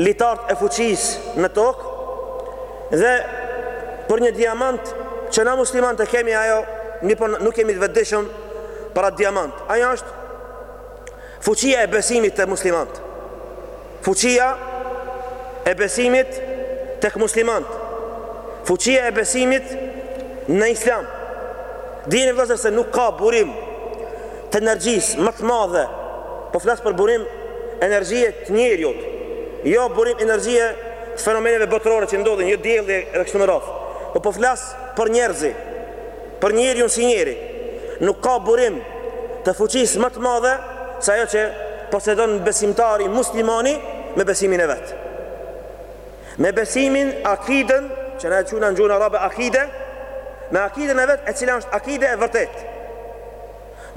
litarët e fuqisë në tokë dhe për një diamant që na muslimanët e kemi ajo mirëpo nuk jemi të vetëdijshëm për atë diamant ajo është fuqia e besimit tek muslimanët fuqia e besimit tek muslimanët fuqia e besimit në islam dini vëllazër se nuk ka burim të energjisë më të madhe, po flas për burim energjie të njeriut, jo burim energjie të fenomeneve botërore që ndodhin, jo dielli edhe kështu me radhë, po po flas për njerëz, për njeriun si njeri. Nuk ka burim të fuqisë më të madhe se ajo që posedon besimtari muslimani me besimin e vet. Me besimin, akiden, që na e quajmë në gjuhën arabe akide, me akiden e vet, e cila është akide e vërtet.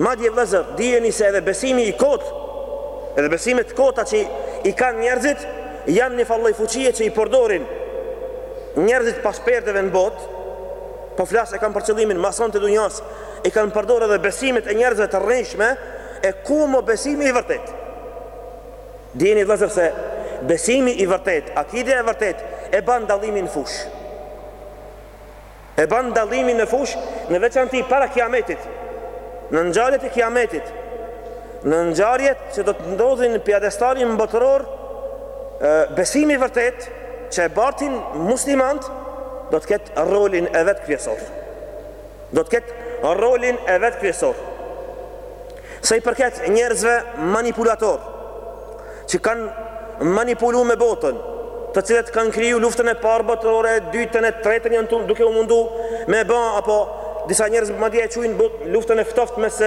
Madje vëllazër, dijeni se edhe besimi i kot, edhe besimet e kota që i kanë njerëzit, janë një farë lloj fuqie që i përdorin njerëzit pas perdeve në botë. Po flas e kanë për qëllimin masonët e dunjas, i kanë përdor edhe besimet e njerëzve të rrejshme, e ku ma besimi i vërtet. Dijeni vëllezër se besimi i vërtetë, akidja e vërtetë e ban dallimin në fushë. E ban dallimin në fushë, në veçanti para Kiametit. Në ngjarjet e Kiametit, në ngjarjet që do të ndodhin në piedestalin botëror, besimi i vërtetë që e bartin muslimanët do të ketë rolin e vet kryesor. do të ketë rolin e vet kryesor. Sa i përket njerëzve manipulator që kanë manipulu me botën, të cilët kanë kriju luftën e parë botërore, të dytën e tretën janë duke u mundu me ba apo disa njerëz madje e quajnë luftën e ftoftë mes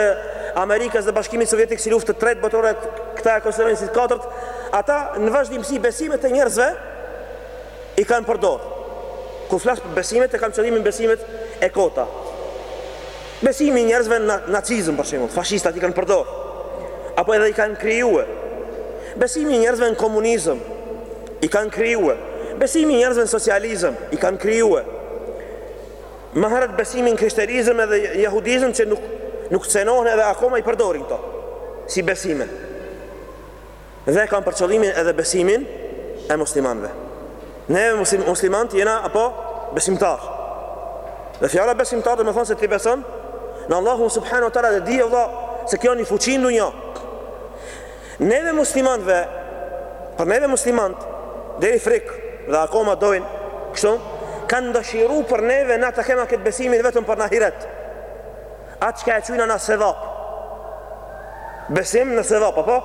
Amerikës dhe Bashkimit Sovjetik si luftë të tretë botërore, këta e konsiderojnë si të katërt, ata në vazhdimësi besimet e njerëzve I kanë përdor. Kur flas për besimet e kam qëllimin besimet e kota. Besimi i njerëzve në nacizëm për shembull, fashistët i kanë përdor. Apo edhe i kanë krijue. Besimi i njerëzve në komunizëm i kanë krijue. Besimi i njerëzve në socializëm i kanë krijue. Ma herët besimin në krishterizëm edhe jehudizëm që nuk nuk cenohen edhe akoma i përdorin këto si besime. Dhe kam për qëllimin edhe besimin e muslimanëve. Neve muslimanët jena apo besimtar. Dhe fjala besimtar domethënë se ti beson në Allahun subhanahu wa taala dhe dije vëlla se kjo një fuqi në dunja. Neve muslimanëve, për neve muslimanët deri frik dhe akoma dojnë kështu kanë dëshiru për neve na ta kemi këtë besimin vetëm për në ahiret. Atë çka e qujna na sevap. Besim në sevap, apo?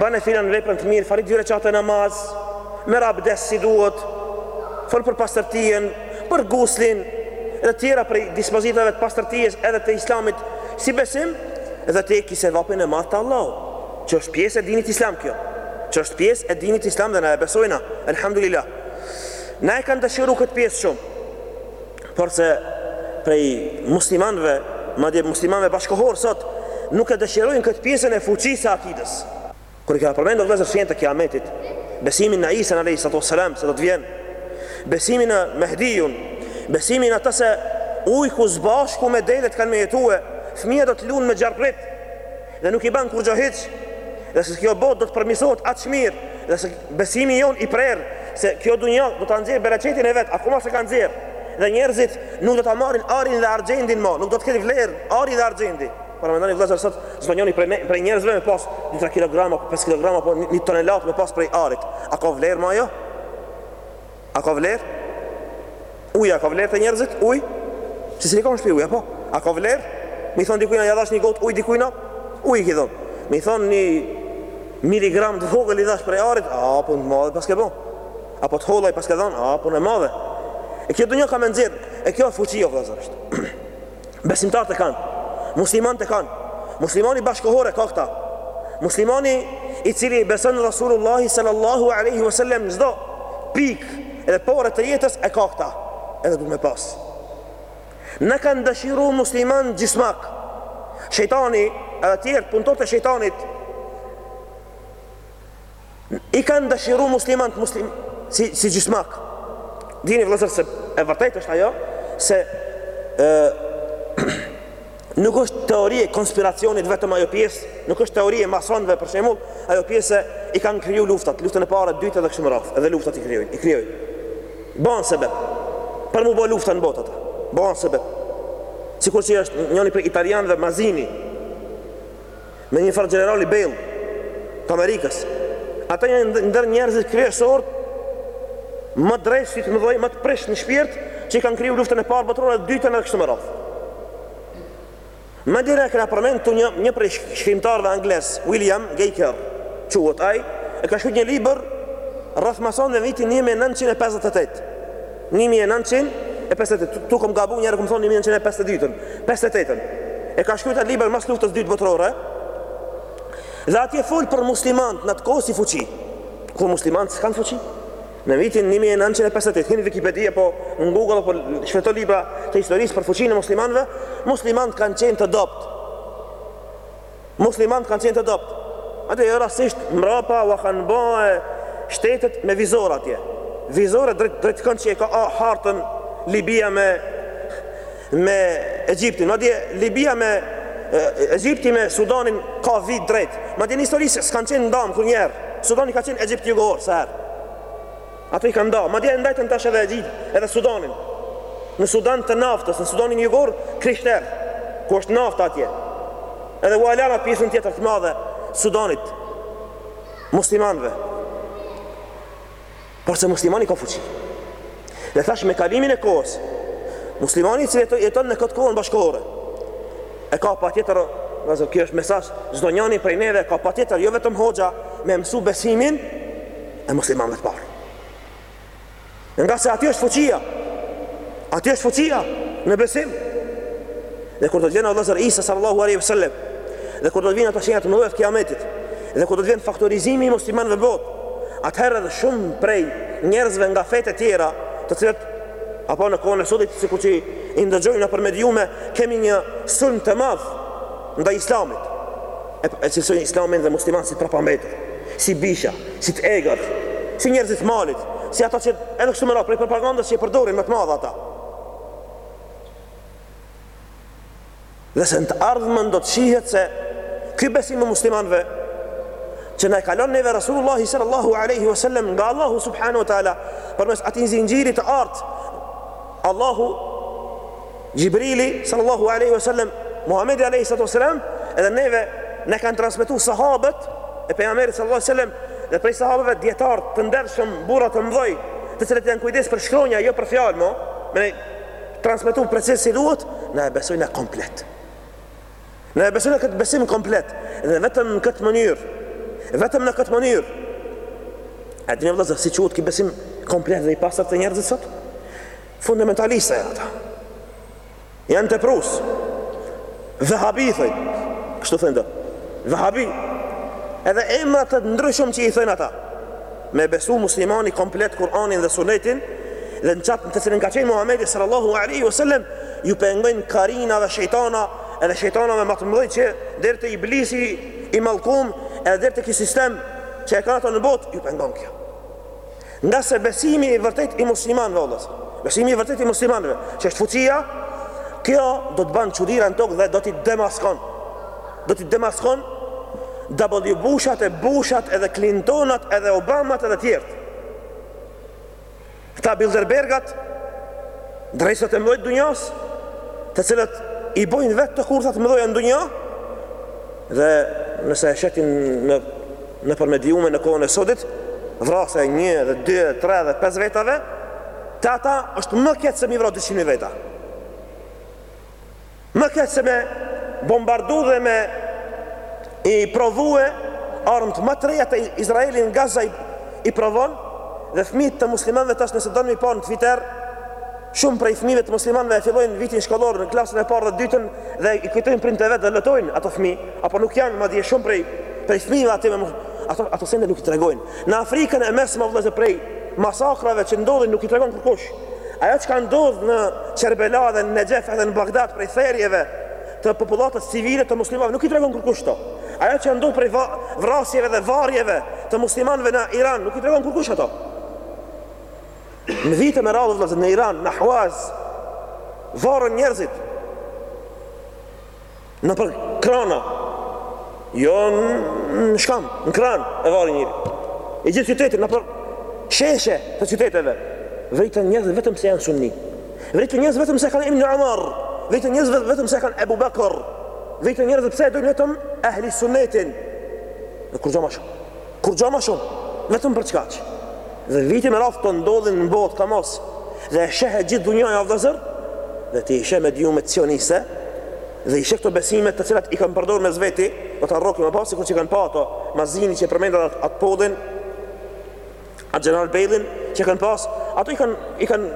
Bane filan veprën të mirë, fali dy rekate namaz, merr abdes si duhet, fol për pastërtinë, për guslin edhe tjera prej dispozitave të pastërtisë edhe të islamit si besim edhe ti e ki sevapin e madh te Allahu që është pjesë e dinit islam kjo, që është pjesë e dinit islam dhe na e besojna, elhamdulillah. Na e kanë dëshiru këtë pjesë shumë. Porse prej muslimanëve, madje muslimanëve bashkëkohorë sot, nuk e dëshirojnë këtë pjesën e fuqisë së akidës. Kur i kena përmendur vëllezër shenjat e Kiametit, besimin në Isën alejhi salatu ves selam se do të vjen, besimin në Mehdiun, besimin në atë se ujku së bashku me delet kanë me jetue, fëmija do të lunë me gjarpërit, Dhe nuk i ban kurrgjo hiç, dhe se kjo botë do të përmisohet aq mirë, dhe se besimi jonë i prerë se kjo dunja do ta nxjerrë bereqetin e vet, akoma s'e ka nxjerrë. Dhe njerëzit nuk do ta marrin arin dhe argjendin më, nuk do të ketë vlerë ari dhe argjendi. Paramendoni vëllezër sot çdo njoni prej prej njerëzve me pas 2-3 kilograma, 5 kilograma apo një tonelatë me pas prej arit. A ka vlerë më ajo? A ka vlerë? Uji a ka vlerë te njerëzit uji? Secili ka në shpi ujë, apo? A ka vlerë? Me i thon dikujna ja dhash një gotë ujë dikujna? Ujë i ki dhon. Me i thon një miligram të vogël i dhash prej arit, a punë të madhe paske bo. Apo të holla i paske dhon, a punë e madhe. E kjo dunja ka me nxjerr, e kjo fuqi o vëllazër është. Besimtarët e kanë, muslimanët e kanë. Muslimani bashkohor e ka këta. Muslimani i cili beson Rasulullah sallallahu alaihi wasallam çdo pikë edhe pore të jetës e ka këta. Edhe duhet me pas. Na kanë dëshiru muslimanë gjysmak shejtani edhe tjerët punëtorët e shejtanit i kanë dëshiru muslimant muslim, si, si gjysmak. Dini vëllëzër se e vërtetë është ajo, se e, nuk është teori e konspiracionit vetëm ajo pjesë, nuk është teori e masonëve për shembull, ajo pjesë se i kanë kriju luftat, luftën e parë, dytë dhe kështu me radhë, edhe luftat i krijojnë, i krijojnë. Bën sebeb. Për m'u bo lufta në botë ata. Bën sebeb. Sikur si është njëri prej italianëve Mazini, me një farë gjenerali Bejl të Amerikës. Ata janë ndër njerëzit kryesorë ma dreqt si të mëdhej, ma të prisht në shpirt, që i kanë kriju luftën e parë botërore dhe dytën e kështu me radhë. Më duket e kena përmend këtu një prej shkrimtarëve anglez, William Gaker, quhet ai, e ka shkru një libër rreth masonëve në vitin 1958. Një mijë e nëntëqind e pesëdhjetë e tetë, ktu kam gabu njëherë kam thonë një mijë e nëntëqind e pesëdhjetë e dytën, pesëdhjetë e tetën. E ka shkruajt atë libër mas luftës së dytë botërore. Dhe atje fol për muslimanët në atë kohë si fuqi. Kur muslimanët s'kan fuqi? Në vitin 1958, hin në Wikipedia, apo në Google, apo shfleto libra të historisë për fuqinë e muslimanëve, muslimanët kanë qenë të dobët. muslimanët kanë qenë të dobët. Madje jo rastësisht mrapa ua kanë bë shtetet me vizore atje. Vizore drejt drejt kanë që e ka hartën Libia me me Egjiptin. Madje Libia me Egjipti me Sudanin ka vijë drejt. Madje në histori s'kanë qenë ndamë kurrnjëherë. Sudani ka qenë Egjipt jugor sa herë. Ato i kanë nda, madje e ndajtën tash edhe Egjip, edhe Sudanin. Në Sudan të naftës, në Sudanin jugor, krishterë, ku është nafta atje. Edhe ua lanë pjesën tjetër të madhe të Sudanit, muslimanve. Por se muslimani ka fuqi. Dhe tash me kalimin e kohës, muslimani që jeton në këtë kohën bashkëkohore, e ka patjetër, nëse kjo është mesazh, çdo njani prej neve, ka patjetër, jo vetëm hoxha, me mësu besimin, e muslimanëve të parë. Ngase aty është fuqia. Aty është fuqia në besim. Dhe kur do të vjen Uzejr Isa sallallahu alaihi wasallam, dhe kur do të vinë ato shenjat e mëdha të Kiametit, dhe kur do të vjen faktorizimi i muslimanëve në botë, atëherë edhe shumë prej njerëzve nga fetë tjera, të cilët apo në kohën e sotit sikur që i ndëgjojmë nëpër mediume, kemi një sulm të madh ndaj Islamit. E cilësojnë Islamin dhe muslimanët si të prapambetur, si bisha, si të egër, si njerëzit e malit, si ata që edhe kështu me radhë prej propagandës që e përdorin me të madhe ata. Dhe se në të ardhmen do të shihet se ky besim i muslimanëve që na e kalon neve Rasulullah sallallahu alaihi wasallam nga Allahu subhanahu wa taala përmes atij zinxhiri të artë Allahu Xhibrili, sallallahu alejhi ve sellem, Muhamedi alejhi salatu vesselam, edhe neve na kanë transmetuar sahabët e pejgamberit sallallahu alejhi ve sellem dhe prej sahabëve dietar të ndershëm, burra të mëdhoj, të cilët janë kujdes për shkronja, jo për fjalë, mo, me na e transmetu precis si duhet, na e besojmë komplet. Na e besojmë këtë besim komplet dhe vetëm në këtë mënyrë, vetëm në këtë mënyrë. A dini vëllazë si quhet ky besim komplet dhe i pastër te njerëzit sot? Fundamentalista janë ata. Janë të prus. Vehabi i thojnë. Kështu thojnë dhe. Vehabi. Edhe emra të ndryshëm që i thojnë ata. Me besu muslimani komplet Kur'anin dhe sunetin. Dhe në qatë në të cilin ka qenë Muhammedi sallallahu alaihi wasallam ju pengojnë karina dhe shejtana edhe shejtana ma të mëdhej që deri te iblisi i mallkum edhe deri te ky sistem që e kanë ato në botë ju pengon kjo Ngase besimi i vërtetë i muslimanëve, o vëllezër, besimi i vërtetë i muslimanëve, që është fuqia, kjo do të ban çudira në tokë dhe do t'i demaskon. Do t'i demaskon W Bushat e Bushat edhe Clintonat edhe Obamat edhe tjertë. Këta Bilderbergat, drejtsat e mdhoj të dunjas, të cilët i bojnë vetë kto kurtha të mdhoja në dunja, dhe nëse e shetin në Nëpër mediumeve në kohën e sodit, vrasja e një dhe dy dhe tre dhe pesë vetave, te ata është më keq se me i vra 200.000 veta. Më keq se me bombardu dhe me i provu armët ma të reja të Izraeli në Gaza i provon dhe fmijt të muslimanve tash nëse don me i pa në Twitter shumë prej fmijve të muslimanve e fillojnë vitin shkollor në klasën e parë dhe të dytën dhe i kujtojnë prindt e vet dhe lotojnë ato fmi Apo nuk janë madje shumë prej prej fëmijëve aty me ato ato sende nuk i tregojnë. Në Afrikën e Mesme vëllezër prej masakrave që ndodhin nuk i tregon kurkush. Ajo që ka ndodhur në Kerbela dhe në Nexhef edhe në Bagdad prej therjeve të popullatës civile të muslimanëve nuk i tregon kurkush ato. Ajo çka ndodh prej vrasjeve dhe varjeve të muslimanëve në Iran nuk i tregon kurkush ato. Në vite me radhë vëllezër në Iran, në Ahvaz, varen njerëzit Nëpër krana, jo në shkam, në kran e varin njerin. I gjithë qyteti nëpër sheshe të qyteteve, vriten njerëz vetëm se janë sunni. Vriten njerëz vetëm se kanë emnin Umar, vriten njerëz vetëm se e kanë Ebu Bekër, vriten njerëz pse e dojnë vetëm ehli sunnetin. Kurgjo ma shumë. Kurgjo ma shumë, vetëm për kaq. Dhe vite me radhë kto ndodhin në botë ka mos. Dhe e sheh e gjithë dunjaja o vëllezër, dhe ti i sheh mediumet cioniste, dhe i sheh këto besime të cilat i kanë përdorur mes veti, do ta rrokim apo sikur që kanë pa ato, mazini që përmendën atë podin, A General Bejlin që kanë pas, ato i kanë i kanë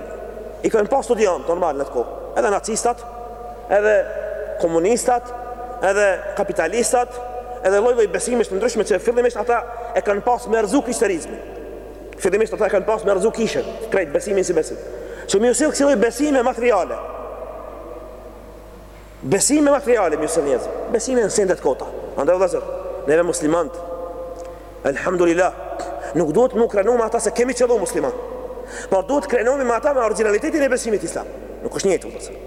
i kanë pas studiu normal në atë kohë. Edhe nacistat, edhe komunistat, edhe kapitalistat, edhe lloj-lloj besimesh të ndryshme që fillimisht ata e kanë pas me rrezu krishterizmin. Fillimisht ata e kanë pas me rrezu kishën, krejt besimin si besim. Që me ju sjell kësilloj besime materiale. Besime materiale, me ju sjell njerzve besime në sende të kota. Andaj vëllezër, neve muslimant, elhamdulillah, nuk duhet me u krenu me ata se kemi qëllu musliman. Por duhet të krenohemi me ata me origjinalitetin e besimit islam. Nuk është njëjtë vëllezër.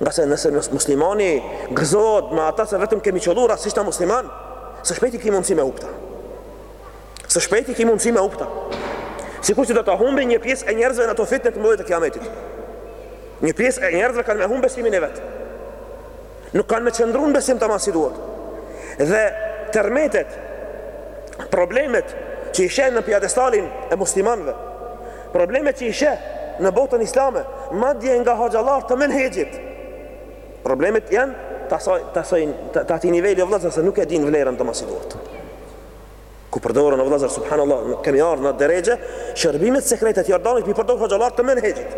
Ngase nëse nëse muslimani gëzohet me ata se vetëm kemi qëllu rastësisht musliman, së shpejti ki mundësi me e hup ta. Së shpejti ki mundësi me kuptu. Sikur që do ta humbi një pjesë e njerëzve në ato fitne të mëdha të kiametit. Një pjesë e njerëzve kanë me humbi besimin e vet. Nuk kanë me qëndru në besim tamam si duhet. Dhe tërmetet, problemet që i sheh në piedestalin e muslimanve, problemet që i sheh në botën islame, madje nga hoxhallarë të menhexhit, problemet janë të asaj, të asaj, të atij niveli o vllazën se nuk e din vlerën tamam si duhet. ku përdoren o vëllazër subhanallah ku kemi ardhur në derexhe shërbimet sekrete të Jordanit i përdorin hoxhallarët të menhexhit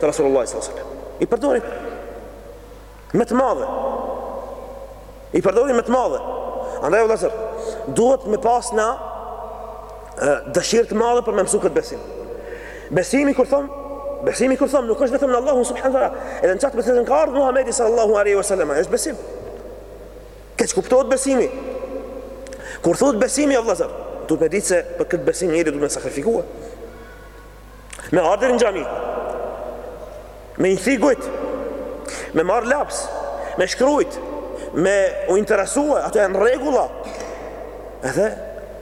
të Rasulullah sallallahu alaihi wasallam i përdorin me të madhe i përdorin me të madhe andaj o vëllazër duhet me pas na dëshirë të madhe për me mësu këtë besim besimi kur thon besimi kur thon nuk është vetëm në Allahun subhanahu teala edhe në atë me se ka ardhur Muhamedi sallallahu alaihi wasallam është besim Keqkuptohet besimi. Kur thuhet besimi o vëllazër, duhet me dit se për këtë besim njeri duhet me sakrifikue. Me ardhur në xhami. Me i dëgjue. Me marr laps, me shkrujt, me u interesue, ato janë rregulla. Edhe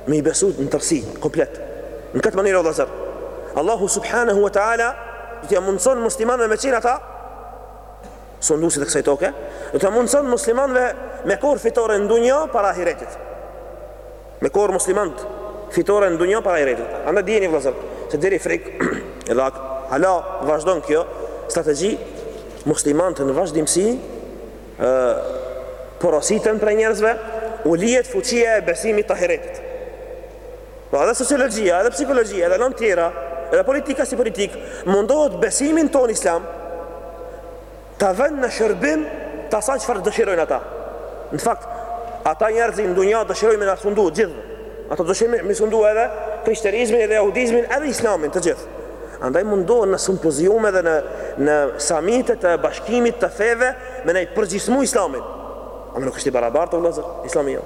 me i besu në tërësi, komplet. Në këtë mënyrë o vëllazër, Allahu subhanahu wa taala do t'ua mundson muslimanëve me qenë ata Sunduesit e kësaj toke, do t'ua mundëson muslimanëve me korrë fitore në dunja para ahiretit. Me korrë muslimant fitore në dunja para ahiretit. Andaj dijeni vëllazër, se deri frik, edhe hala vazhdon kjo strategji muslimanët në vazhdimësi porositen prej njerëzve, u lihet fuqia e besimit të ahiretit. Po edhe sociologjia, edhe psikologjia, edhe lëndë tjera, edhe politika si politikë, mundohet besimin tonë islam ta venë në shërbim të asaj çfarë dëshirojnë ata. Në fakt, ata njerëzi në dunja dëshirojnë me na sundu gjithë. Ata dëshirojnë me sundu edhe krishterizmin, edhe jahudizmin, edhe islamin të gjithë. Andaj mundohen në simpoziume dhe në, në samite të bashkimit të feve me na e përgjysmu islamin. Ama nuk është i barabartë, o vllazër, islami jo.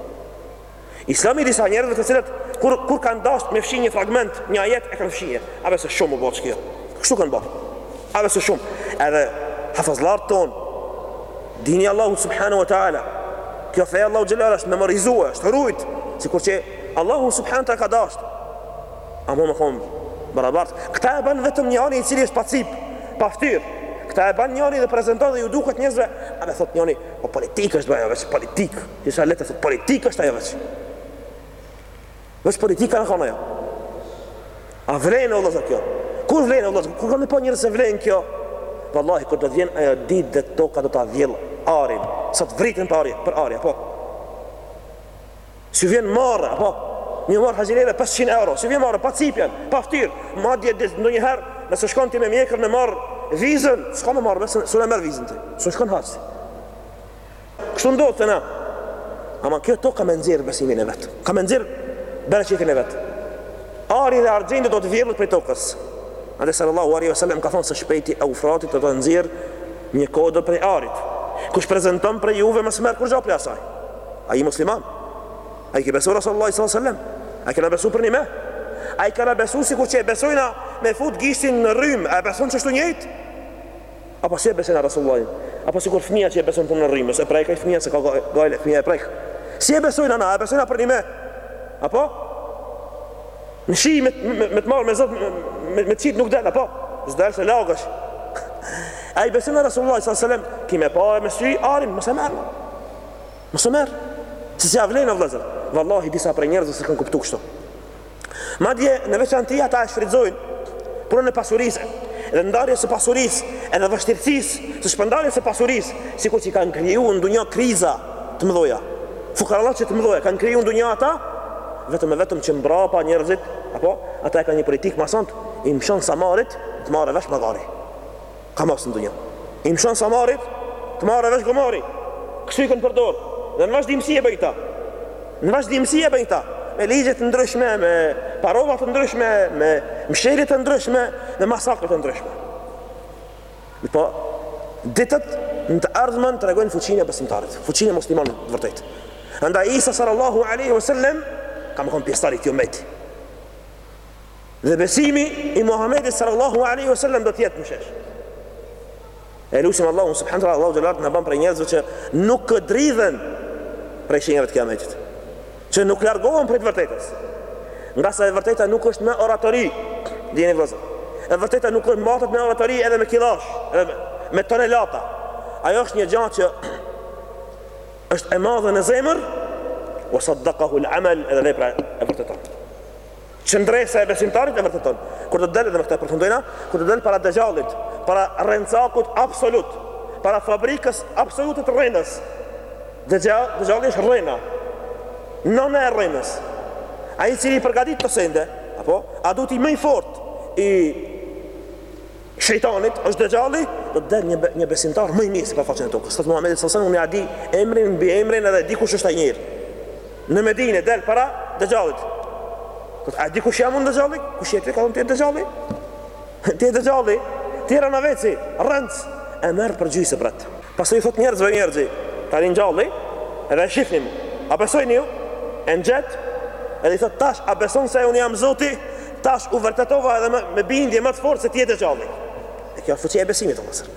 Islami disa njerëzve të cilët kur kur kanë dashur me fshi një fragment, një ajet e kanë fshije. A vetë shumë u bë kjo. Kështu kanë bërë. A vetë shumë. Edhe hafëzllarët tanë. Dini Allahu subhanahu wa taala. Kjo fe Allahu xhele është memorizuar, është rujt, sikur që Allahu subhanahu taala ka dashur. Ama me qenë barabart. Këta e bën vetëm njani i cili është pacip, pa fytyr. Këta e bën njani dhe prezanton dhe ju duket njerëzve, a vetë thotë njani, po politikë është bëja, vetë politikë. Isha le të thotë politikë është ajo veç. Veç politikë në kona jo. A vlen o vllezër kjo? Kur vlen o vllezër? Kur kanë po njerëz se vlen kjo? Vallahi, kur do vjen ajo ditë dhe toka do ta vjell arin. Sa të vriten për arin, për arin, po. S'i vjen marre, po. Një marë hazineve 500 euro. S'i vjen marre, pa cipën, pa ftyrë. Madje edhe ndonjëherë, nëse shkon ti me mjekër me marrë vizën, s'ka me marrë, nëse s'u e merr vizën ti. S'u shkon hasi. Kështu ndodhte na. Ama kjo toka ka me nxjerrë besimin e vet. Ka me nxjerrë bereqetin e vet. Ari dhe argjendi do të vjellet prej tokës. Andaj sallallahu alaihi wasallam ka thonë se shtrati i Eufratit do të nxjerrë një kodër prej arit. Kush prezenton prej juve mos merr kurgjo prej asaj. Ai musliman. A i ke besu Rasulullah sallallahu alaihi wasallam. A i kena besu përnime. A i kena besu sikur që e besojna me fut gishtin në rrymë. A e beson qeshtu njëjtë? Apo si e besojna Resulullahin? Apo sikur fëmija që e beson punën e rrymës, e prek ai fëmija s'e ka gajle, fëmija e prek. Si e besojna na, e besojna përnime? Apo? Në shi me, me, me të marrë me zot, me, me, me qitë nuk del, apo? S'del se lagesh. A i besojna Resulullahi s.a.s. Ki me pa edhe me sy, arin, mos e merr. Mos e merr. Se s'ia vlen, a vllezër. Vallahi, disa prej njerëzve s'e kanë kuptu kështu. Madje, në veçanti ata e shfrytëzojnë punën e pasurisë dhe ndarjes së pasurisë edhe vështirësisë së shpërndarjes së pasurisë, sikur që i kanë kriju n'dunja kriza të mëdhoja. Fukarallaqe të mëdhoja kanë kriju n'dunja ata, vetëm e vetëm që mbrapa njerëzit, apo ata e kanë një politikë masonët, i mshon samarit, të marrë vesh magari. Ka mas në dunja. I mshon samarit të marrë vesh gomari. Kështu i kanë përdor. Dhe në vazhdimësi e bëjnë këta. Në vazhdimësi e bëjnë këta. Me ligje të ndryshme, me parola të ndryshme, me mshirje të ndryshme, me masakra të ndryshme. Mirëpo, ditët në të ardhmen tregojnë fuqinë e besimtarit, fuqinë e muslimanit të vërtet. Andaj Isa sallallahu aleyhi wa sallam, ka me konë pjestar i këtij umeti. Dhe besimi i Muhamedit sallallahu alaihi wasallam do të jetë në shesh. E lusim Allahun subhanahu wa taala Allahu xhelal na bën prej njerëzve që nuk dridhen prej shenjave të kiametit. Që nuk largohen prej të vërtetës. Ngase e vërteta nuk është me oratori, dini vëllazë. E vërteta nuk është matet me oratori edhe me killa, edhe me, me tonelata. Ajo është një gjë që është e madhe në zemër, wa saddaqahu al-amal edhe vepra e vërteton. Qëndresa e besimtarit e vërteton. Kur do të dalë dhe me këta e përfundojna, kur do të dalë para Dejjallit, para rrencakut absolut, para fabrikës absolute të rrenës. Dejjall, Dejjalli është rrena. Nëna e rrenës. Ai i cili i përgatit këto sende, apo a do t'jetë më i fort i shejtanit është Dexhalli, do të dal një, një besimtar më i mirë sipërfaqen e tokës. Thotë Muhamedi sallallahu alaihi wasallam unë ia di emrin, mbiemrin edhe di kush është ai njeri. Në Medinë del para dexhallit. Po a di kush jam unë dexhalli? Kush je ti ka unë ti dexhalli? Ti dexhalli, ti era në veci, rënc e merr për gjysë brat. Pastaj i thot njerëzve: njerëz, ta ringjalli, edhe e shihni mu. A besojni ju? E ngjall, edhe i thot tash, a beson se unë jam Zoti? Tash u vërtetova edhe më, me bindje më të fortë se ti je dexhalli. E kjo është fuqia e besimit, vëllazër.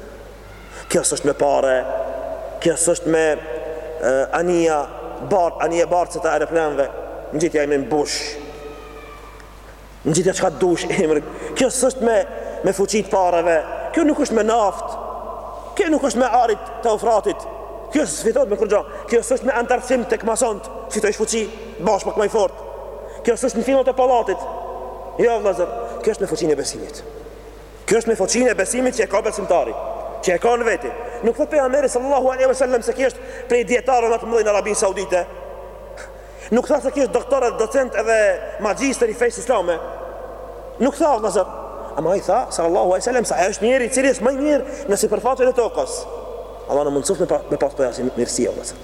Kjo s'është me pare, kjo s'është me uh, anija ba, anija bartëse të aeroplanëve, ngjitja emrin Bush. Ngjitja çka dush emër. Kjo s'është me me fuqi të pareve. Kjo nuk është me naftë. Kjo nuk është me arit të Eufratit. Kjo s'fitohet me kurgjo. Kjo s'është me antarësim tek masont, fitoj fuqi, bash më i fort. Kjo s'është në xhinët e pallatit. Jo vëllazër, kjo është me fuqinë e besimit. Kjo është me fuqinë e besimit që e ka besimtari, që e ka në vete. Nuk thotë pejgamberi sallallahu alaihi wasallam se ky është prej dietarëve më të mëdhenj në Arabinë Saudite. Nuk thotë se ky është doktor dhe docent edhe magjistër i fesë islame. Nuk thotë vëllazër. Ama ai tha sallallahu alaihi wasallam se ai është njeri i cili është më i mirë në sipërfaqen e tokës. Allahu na mundësoftë me, pa, me pas prej asaj mirësie, vëllazër.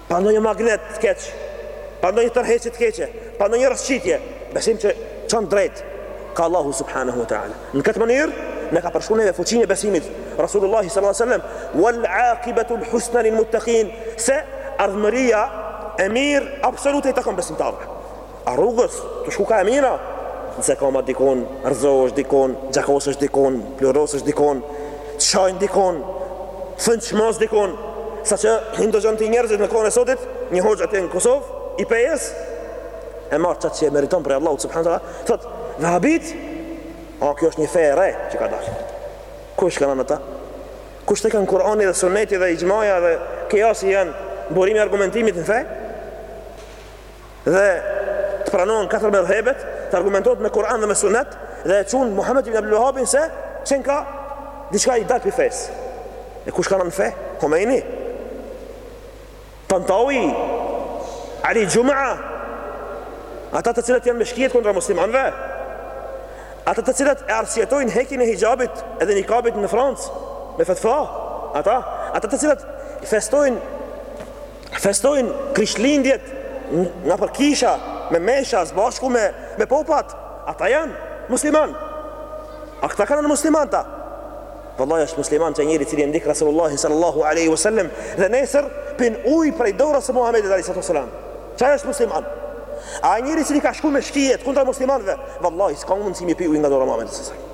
pa ndonjë magnet të keq, pa ndonjë tërheqje të keqe, pa ndonjë rrëshqitje, besim që çon drejt ka Allahu subhanahu wa taala. Në këtë mënyrë na e ka përshkru neve fuqinë e besimit Rasulullah sallallahu alaihi wasallam, wal aqibatu al husna lil muttaqin, se ardhmëria e mirë absolute i takon besimtarëve. A rrugës, tu shku ka e mira? Nëse ka ma dikun, rrëzohesh dikun, gjakosesh dikun, pluhurosesh dikun, të shajnë dikun, të nënçmojnë dikun, saqë i ndëgjon ti njerëzit në kohën e sotit, një hoxhë atje në Kosovë, i Pejës, e marrtë qatë që e meriton prej Allahut subhanahu wa taala, thotë, vehabit, a kjo është një fe e re që ka dalë. Kush kanë ata? Ku te kanë Kurani dhe Suneti dhe Ixhmaja dhe kijasi janë burimi i argumentimit në fe? dhe të pranohen katër medhhebet, të argumentohet me Kur'an dhe me Sunet dhe e qujnë Muhammed ibn Abdul Wahhabin se qenka diçka i dalë pi fesë. E kush kanka në fe? Khomeini. Tantawi Ali Juma. Ata të cilët janë me shkijet kundra muslimanëve. Ata të cilët e arsyetojnë heqjen e hixhabit edhe nikabit në Francë me fetva. Ata, ata të cilët festojnë festojnë Krishtlindjet nëpër kisha me mesha sbashku me me popat, ata janë musliman. A këta kanë musliman ta? Vallahi është musliman qaj njeri i cili e ndjek Rasulullah sallallahu alaihi wasallam dhe nesër pin ujë prej dorës së Muhamedit alaihi salatu wasallam. Qaj është musliman? A njeri i cili ka shku me shkijet kundra muslimanëve, vallahi s'ka mundësi me pi ujë nga dora e Muhamedit sallallahu alaihi wasallam.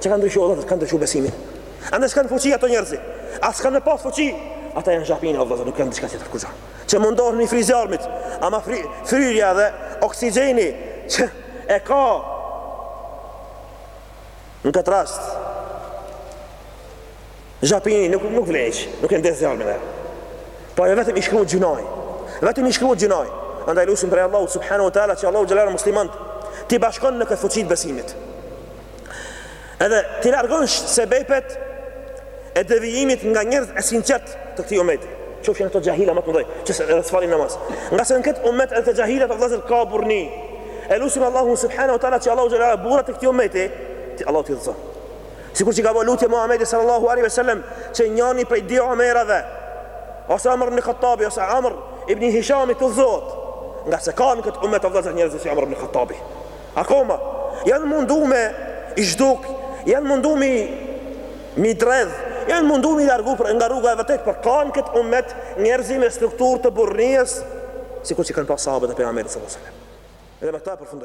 Çka ka ndryshu o vëllezër, ka ndryshu besimi. Andaj s'kanë fuqi ata njerëz. As s'kanë me pas fuqi? Ata janë zhapinë o vëllezër, nuk janë diçka tjetër kurrë. Që mundohen me i fry zjarrit, ama fri, fryrja dhe oksigjeni që e ka në këtë rast zhapini nuk nuk vlen, nuk e ndez zjarrin ajo. Po e vetëm i shkruhet gjynah. Vetëm i shkruhet gjynah. Andaj lusim prej Allahut subhanahu wa taala që Allahu xhele muslimanët t'i bashkon në këtë fuqi të besimit. Edhe t'i largon sebepet e devijimit nga njerëzit e sinqertë të këtij umeti. Qofshin ata xhahilat më të mëdhenj, që edhe s'falin namaz. Ngase në këtë umet edhe te xhahilat o vëllezër ka burrni. E lusim Allahun subhanahu wa taala që Allahu xhele burrat e këtij umeti, t'i Allahu t'i udhëzon. Sikur që ka bo lutje Muhamedi sallallahu alaihi wasallam, që njani prej dy Omerave, ose Omer ibn Hattabi ose Amr ibn Hisham të udhëzohet. Ngase ka në këtë umet o vëllezër njerëz si Omer ibn Hattabi. Akoma, janë mundu me i zhduk, janë mundu m'i, m'i dredh, janë mundu me i largu për, nga rruga e vërtetë, por ka në këtë umet njerëz me strukturë të burrnisë, sikur që kanë pas sahabët e Pejgamberit sallallahu alaihi wasallam edhe me këta e përfundoj.